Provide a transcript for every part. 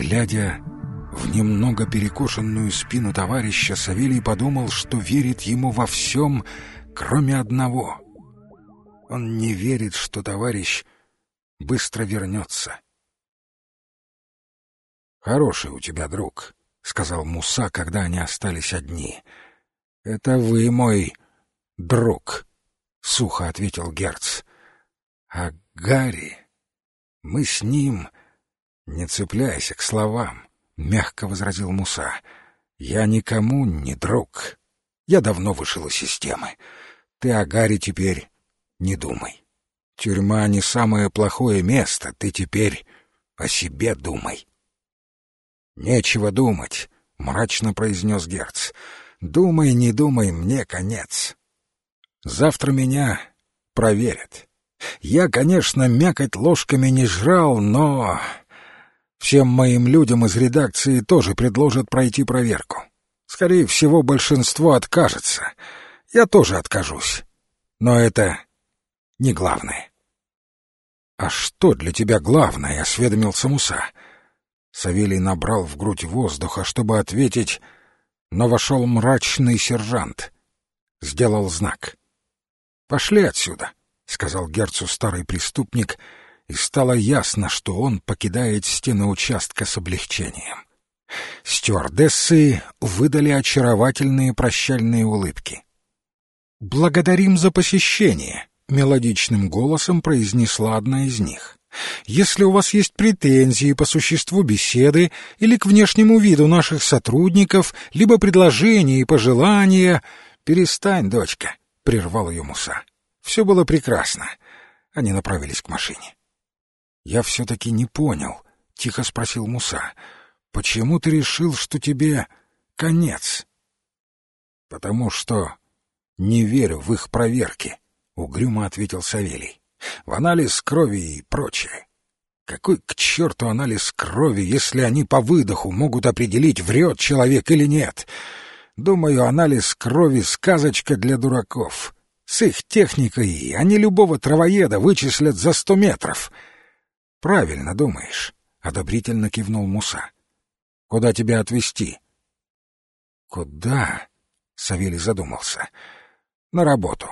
Глядя в немного перекошенную спину товарища, Савелий подумал, что верит ему во всем, кроме одного. Он не верит, что товарищ быстро вернется. «Хороший у тебя друг», — сказал Муса, когда они остались одни. «Это вы мой друг», — сухо ответил Герц. «А Гарри, мы с ним...» «Не цепляйся к словам», — мягко возразил Муса. «Я никому не друг. Я давно вышел из системы. Ты о Гарри теперь не думай. Тюрьма не самое плохое место, ты теперь о себе думай». «Нечего думать», — мрачно произнес Герц. «Думай, не думай, мне конец. Завтра меня проверят. Я, конечно, мякоть ложками не жрал, но Всем моим людям из редакции тоже предложат пройти проверку. Скорее всего, большинство откажется. Я тоже откажусь. Но это не главное. «А что для тебя главное?» — осведомился Муса. Савелий набрал в грудь воздуха, чтобы ответить, но вошел мрачный сержант. Сделал знак. «Пошли отсюда», — сказал герцу старый преступник — и стало ясно, что он покидает стены участка с облегчением. Стюардессы выдали очаровательные прощальные улыбки. «Благодарим за посещение», — мелодичным голосом произнесла одна из них. «Если у вас есть претензии по существу беседы или к внешнему виду наших сотрудников, либо предложения и пожелания...» «Перестань, дочка», — прервал ее Муса. «Все было прекрасно». Они направились к машине. «Я все-таки не понял», — тихо спросил Муса. «Почему ты решил, что тебе конец?» «Потому что не верю в их проверки», — угрюмо ответил Савелий. «В анализ крови и прочее. Какой к черту анализ крови, если они по выдоху могут определить, врет человек или нет? Думаю, анализ крови — сказочка для дураков. С их техникой они любого травоеда вычислят за сто метров». Правильно думаешь, одобрительно кивнул Муса. Куда тебя отвезти? Куда? Савелий задумался. На работу.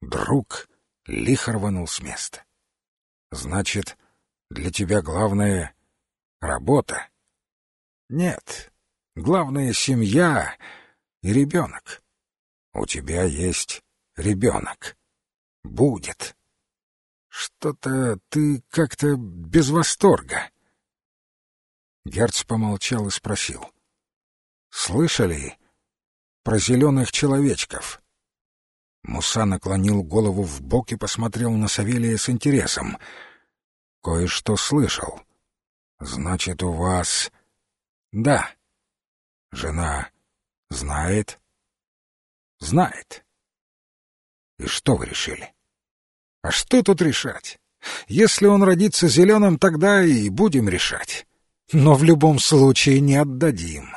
Друг лихо рванул с места. Значит, для тебя главное — работа? Нет, главное — семья и ребенок. У тебя есть ребенок. Будет. Что-то ты как-то без восторга. Герц помолчал и спросил. Слышали про зеленых человечков? Муса наклонил голову в бок и посмотрел на Савелия с интересом. Кое-что слышал. Значит, у вас... Да. Жена знает? Знает. И что вы решили? А что тут решать? Если он родится зеленым, тогда и будем решать. Но в любом случае не отдадим.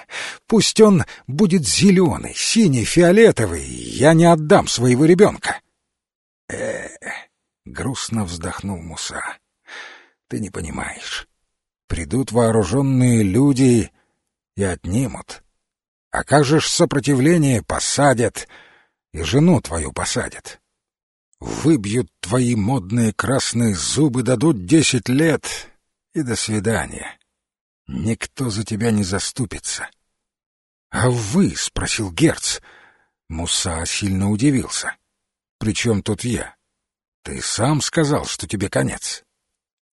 Пусть он будет зеленый, синий, фиолетовый, я не отдам своего ребенка. э грустно вздохнул Муса. Ты не понимаешь. Придут вооруженные люди и отнимут. Окажешь сопротивление — посадят, и жену твою посадят. Выбьют твои модные красные зубы, дадут десять лет, и до свидания. Никто за тебя не заступится. — А вы? — спросил Герц. Муса сильно удивился. — При чем тут я? Ты сам сказал, что тебе конец.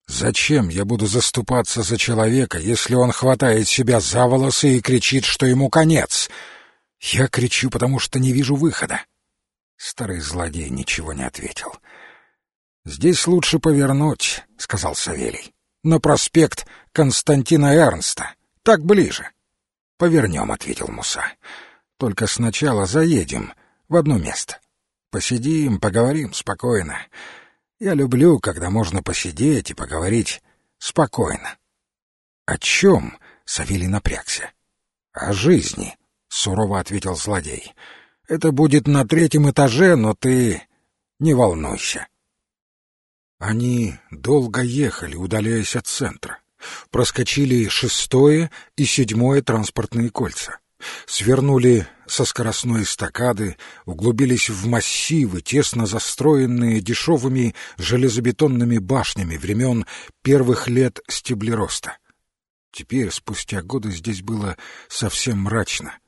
Зачем я буду заступаться за человека, если он хватает себя за волосы и кричит, что ему конец? Я кричу, потому что не вижу выхода. Старый злодей ничего не ответил. «Здесь лучше повернуть», — сказал Савелий. «На проспект Константина Эрнста. Так ближе». «Повернем», — ответил Муса. «Только сначала заедем в одно место. Посидим, поговорим спокойно. Я люблю, когда можно посидеть и поговорить спокойно». «О чем?» — Савелий напрягся. «О жизни», — сурово ответил злодей. Это будет на третьем этаже, но ты не волнуйся. Они долго ехали, удаляясь от центра. Проскочили шестое и седьмое транспортные кольца. Свернули со скоростной эстакады, углубились в массивы, тесно застроенные дешевыми железобетонными башнями времен первых лет стеблероста. Теперь, спустя годы, здесь было совсем мрачно.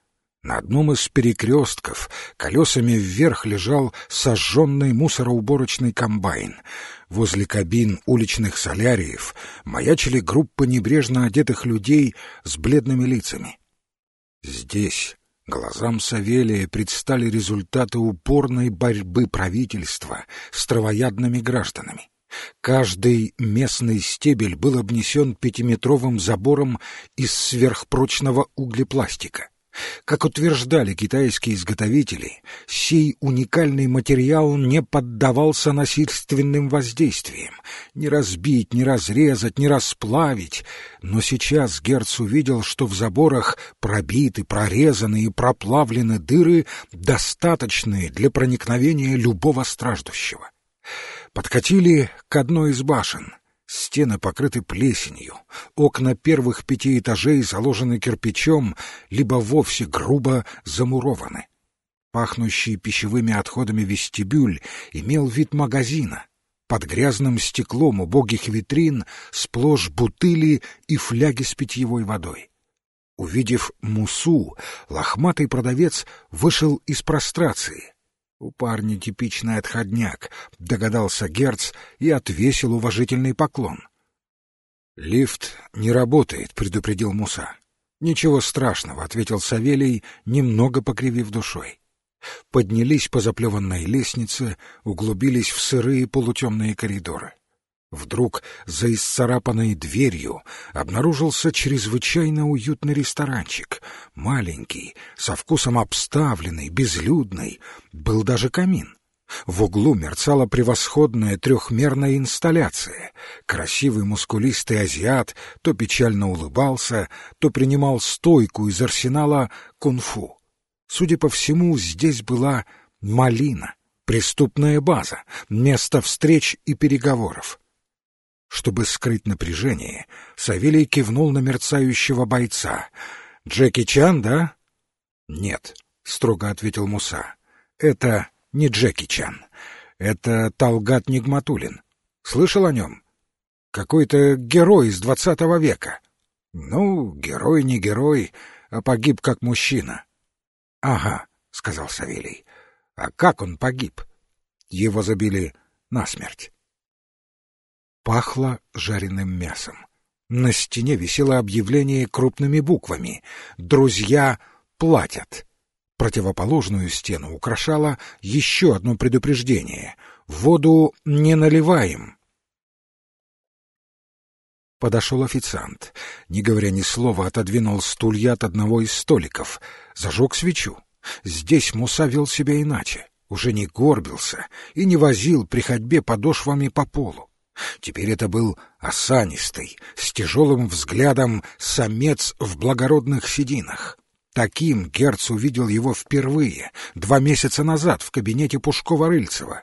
На одном из перекрестков колесами вверх лежал сожженный мусороуборочный комбайн. Возле кабин уличных соляриев маячили группы небрежно одетых людей с бледными лицами. Здесь глазам Савелия предстали результаты упорной борьбы правительства с травоядными гражданами. Каждый местный стебель был обнесен пятиметровым забором из сверхпрочного углепластика. Как утверждали китайские изготовители, сей уникальный материал не поддавался насильственным воздействиям. Не разбить, не разрезать, не расплавить. Но сейчас Герц увидел, что в заборах пробиты, прорезаны и проплавлены дыры, достаточные для проникновения любого страждущего. Подкатили к одной из башен — Стены покрыты плесенью, окна первых пяти этажей заложены кирпичом, либо вовсе грубо замурованы. Пахнущий пищевыми отходами вестибюль имел вид магазина. Под грязным стеклом убогих витрин сплошь бутыли и фляги с питьевой водой. Увидев Мусу, лохматый продавец вышел из прострации. У парня типичный отходняк, догадался Герц и отвесил уважительный поклон. Лифт не работает, предупредил Муса. Ничего страшного, ответил Савелий, немного покривив душой. Поднялись по заплеванной лестнице, углубились в сырые полутемные коридоры. Вдруг за исцарапанной дверью обнаружился чрезвычайно уютный ресторанчик. Маленький, со вкусом обставленный, безлюдный. Был даже камин. В углу мерцала превосходная трехмерная инсталляция. Красивый мускулистый азиат то печально улыбался, то принимал стойку из арсенала кунг-фу. Судя по всему, здесь была малина, преступная база, место встреч и переговоров. Чтобы скрыть напряжение, Савелий кивнул на мерцающего бойца. «Джеки Чан, да?» «Нет», — строго ответил Муса. «Это не Джеки Чан. Это Талгат Нигматулин. Слышал о нем? Какой-то герой из двадцатого века. Ну, герой не герой, а погиб как мужчина». «Ага», — сказал Савелий. «А как он погиб?» «Его забили насмерть». Пахло жареным мясом. На стене висело объявление крупными буквами «Друзья платят». Противоположную стену украшало еще одно предупреждение «Воду не наливаем». Подошел официант. Не говоря ни слова, отодвинул стулья от одного из столиков. Зажег свечу. Здесь Муса вел себя иначе. Уже не горбился и не возил при ходьбе подошвами по полу. Теперь это был осанистый, с тяжелым взглядом самец в благородных сединах. Таким Герц увидел его впервые, два месяца назад, в кабинете Пушкова-Рыльцева.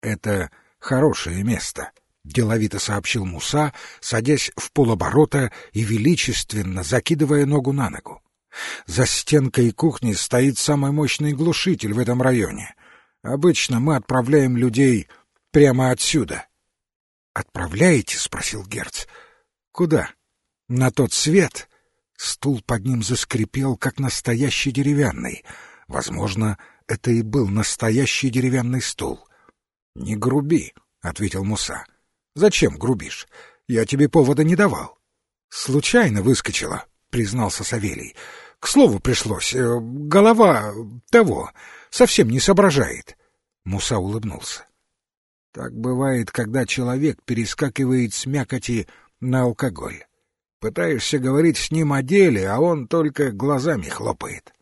«Это хорошее место», — деловито сообщил Муса, садясь в полоборота и величественно закидывая ногу на ногу. «За стенкой кухни стоит самый мощный глушитель в этом районе. Обычно мы отправляем людей прямо отсюда». «Отправляете?» — спросил Герц. «Куда?» «На тот свет?» Стул под ним заскрипел, как настоящий деревянный. Возможно, это и был настоящий деревянный стул. «Не груби», — ответил Муса. «Зачем грубишь? Я тебе повода не давал». «Случайно выскочила», — признался Савелий. «К слову пришлось. Э, голова того совсем не соображает». Муса улыбнулся. Так бывает, когда человек перескакивает с мякоти на алкоголь. Пытаешься говорить с ним о деле, а он только глазами хлопает.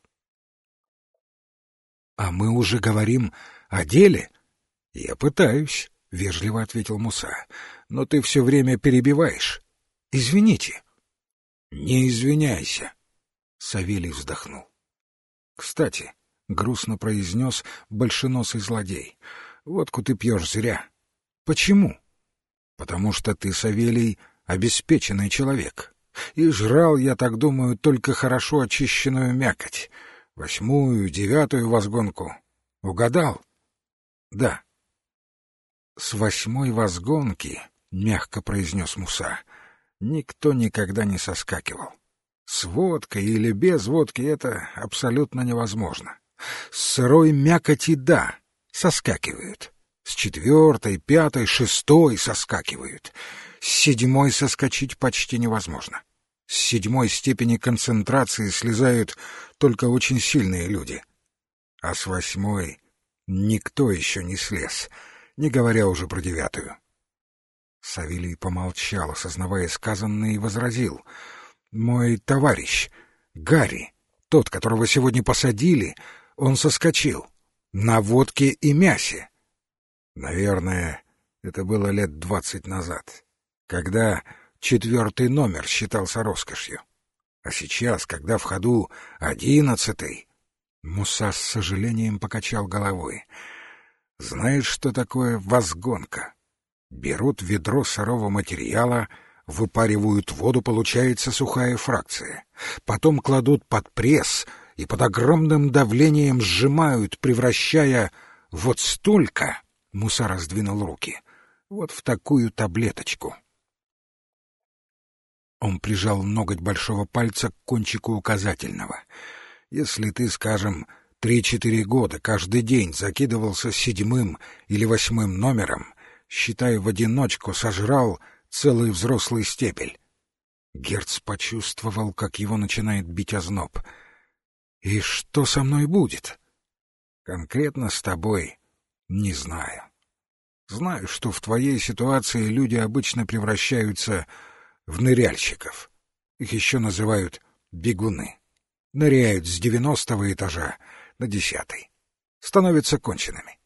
— А мы уже говорим о деле? — Я пытаюсь, — вежливо ответил Муса, — но ты все время перебиваешь. Извините. — Не извиняйся. Савелий вздохнул. — Кстати, — грустно произнес большеносый злодей, — Водку ты пьешь зря. Почему? Потому что ты, Савелий, обеспеченный человек. И жрал, я так думаю, только хорошо очищенную мякоть. Восьмую, девятую возгонку. Угадал? Да. С восьмой возгонки, — мягко произнес Муса, — никто никогда не соскакивал. С водкой или без водки это абсолютно невозможно. С сырой мякоти — да, соскакивают. С четвертой, пятой, шестой соскакивают. С седьмой соскочить почти невозможно. С седьмой степени концентрации слезают только очень сильные люди. А с восьмой никто еще не слез, не говоря уже про девятую. Савелий помолчал, осознавая сказанное, и возразил. «Мой товарищ, Гарри, тот, которого сегодня посадили, он соскочил. На водке и мясе. Наверное, это было лет двадцать назад, когда четвертый номер считался роскошью. А сейчас, когда в ходу одиннадцатый... Муса с сожалением покачал головой. Знаешь, что такое возгонка? Берут ведро сырого материала, выпаривают воду, получается сухая фракция. Потом кладут под пресс и под огромным давлением сжимают, превращая вот столько Муса раздвинул руки. Вот в такую таблеточку. Он прижал ноготь большого пальца к кончику указательного. Если ты, скажем, три-четыре года каждый день закидывался седьмым или восьмым номером, считай, в одиночку сожрал целый взрослый стебель. Герц почувствовал, как его начинает бить озноб. «И что со мной будет?» «Конкретно с тобой не знаю. Знаю, что в твоей ситуации люди обычно превращаются в ныряльщиков. Их еще называют бегуны. Ныряют с девяностого этажа на десятый. Становятся конченными.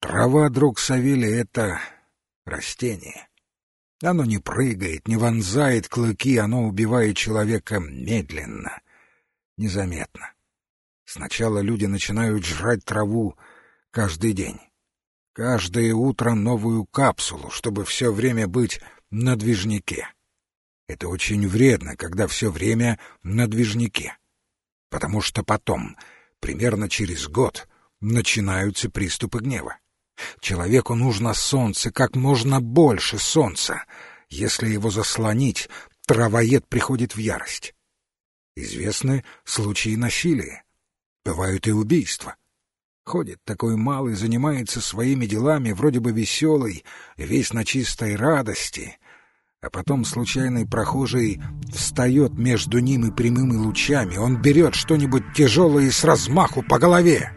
Трава, друг Савелий, — это растение. Оно не прыгает, не вонзает клыки, оно убивает человека медленно, незаметно. Сначала люди начинают жрать траву каждый день. Каждое утро новую капсулу, чтобы все время быть на движнике. Это очень вредно, когда все время на движнике. Потому что потом, примерно через год, начинаются приступы гнева. Человеку нужно солнце, как можно больше солнца. Если его заслонить, травоед приходит в ярость. Известны случаи насилия. Бывают и убийства. Ходит такой малый, занимается своими делами, вроде бы веселый, весь на чистой радости. А потом случайный прохожий встает между ним и прямыми лучами. Он берет что-нибудь тяжелое и с размаху по голове.